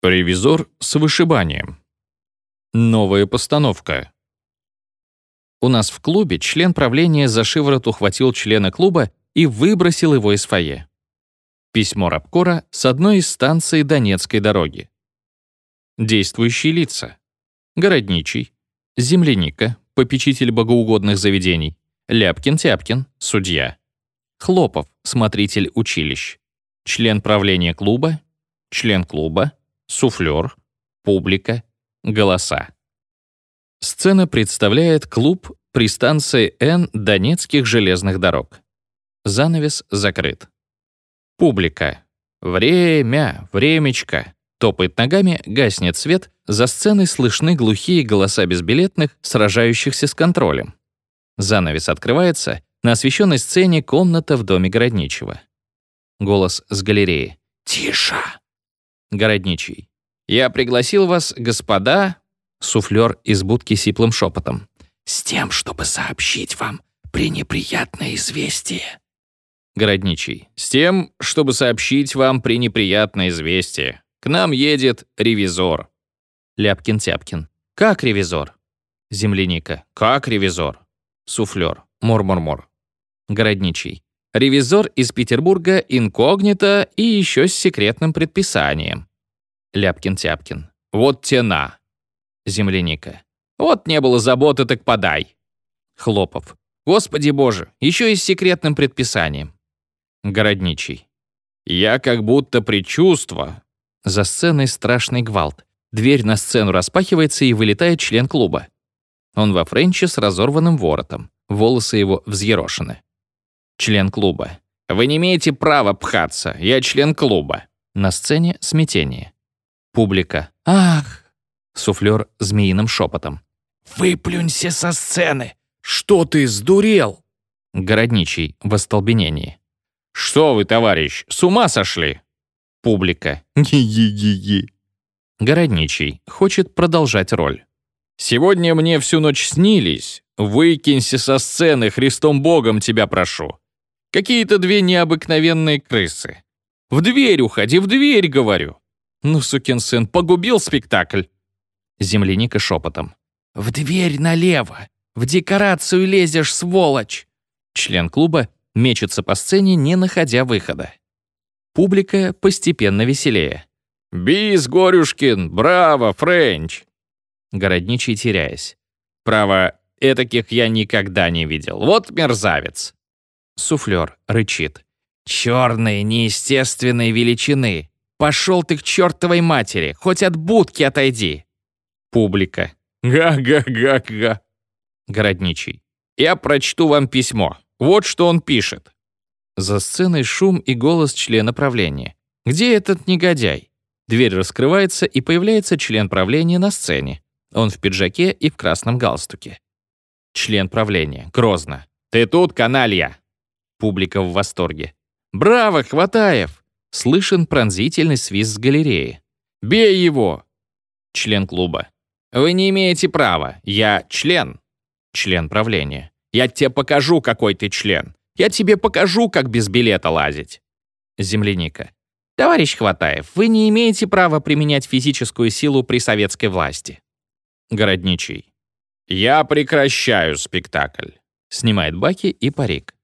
Ревизор с вышибанием. Новая постановка. У нас в клубе член правления за шиворот ухватил члена клуба и выбросил его из фойе. Письмо Рабкора с одной из станций Донецкой дороги. Действующие лица. Городничий, Земляника, попечитель богоугодных заведений, Ляпкин-Тяпкин, судья, Хлопов, смотритель училищ, член правления клуба, член клуба, суфлер, публика, голоса. Сцена представляет клуб при станции Н Донецких железных дорог. Занавес закрыт. Публика. Время, времечко. Топает ногами, гаснет свет, за сценой слышны глухие голоса безбилетных, сражающихся с контролем. Занавес открывается, на освещенной сцене комната в доме Городничего. Голос с галереи. «Тише!» Городничий. «Я пригласил вас, господа...» Суфлер из будки сиплым шепотом. «С тем, чтобы сообщить вам пренеприятное известие». Городничий. «С тем, чтобы сообщить вам пренеприятное известие. К нам едет ревизор». Ляпкин-тяпкин. «Как ревизор?» Земляника. «Как ревизор?» Суфлер. Мор-мор-мор. Городничий. Ревизор из Петербурга инкогнито и еще с секретным предписанием. Ляпкин-тяпкин. Вот тена. Земляника. Вот не было заботы, так подай. Хлопов. Господи боже, еще и с секретным предписанием. Городничий. Я как будто предчувство. За сценой страшный гвалт. Дверь на сцену распахивается и вылетает член клуба. Он во френче с разорванным воротом. Волосы его взъерошены. Член клуба. «Вы не имеете права пхаться. Я член клуба». На сцене смятение. Публика. «Ах!» Суфлер змеиным шепотом. «Выплюнься со сцены! Что ты, сдурел?» Городничий в остолбенении. «Что вы, товарищ, с ума сошли?» Публика. «Ги-ги-ги-ги». Городничий хочет продолжать роль. «Сегодня мне всю ночь снились. Выкинься со сцены, Христом Богом тебя прошу. Какие-то две необыкновенные крысы. В дверь уходи, в дверь, говорю. Ну, сукин сын, погубил спектакль. Земляника шепотом. В дверь налево. В декорацию лезешь, сволочь. Член клуба мечется по сцене, не находя выхода. Публика постепенно веселее. «Бис, Горюшкин! Браво, Френч!» Городничий теряясь. «Право, этаких я никогда не видел. Вот мерзавец!» Суфлер рычит. «Черные, неестественные величины! Пошел ты к чертовой матери! Хоть от будки отойди!» Публика. «Га-га-га-га!» Городничий. «Я прочту вам письмо. Вот что он пишет». За сценой шум и голос члена правления. «Где этот негодяй?» Дверь раскрывается, и появляется член правления на сцене. Он в пиджаке и в красном галстуке. Член правления. Грозно. «Ты тут, каналья!» Публика в восторге. «Браво, Хватаев!» Слышен пронзительный свист с галереи. «Бей его!» Член клуба. «Вы не имеете права. Я член». Член правления. «Я тебе покажу, какой ты член. Я тебе покажу, как без билета лазить». Земляника. «Товарищ Хватаев, вы не имеете права применять физическую силу при советской власти». Городничий. «Я прекращаю спектакль». Снимает баки и парик.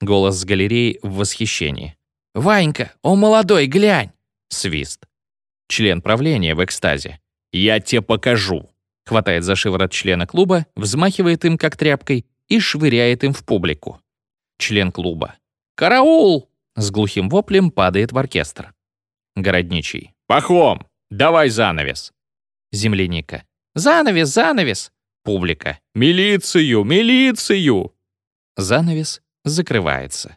Голос с галереи в восхищении. «Ванька, он молодой, глянь!» Свист. Член правления в экстазе. «Я тебе покажу!» Хватает за шиворот члена клуба, взмахивает им как тряпкой и швыряет им в публику. Член клуба. «Караул!» С глухим воплем падает в оркестр. Городничий. «Пахом! Давай занавес!» Земляника. «Занавес, занавес!» Публика. «Милицию! Милицию!» Занавес закрывается.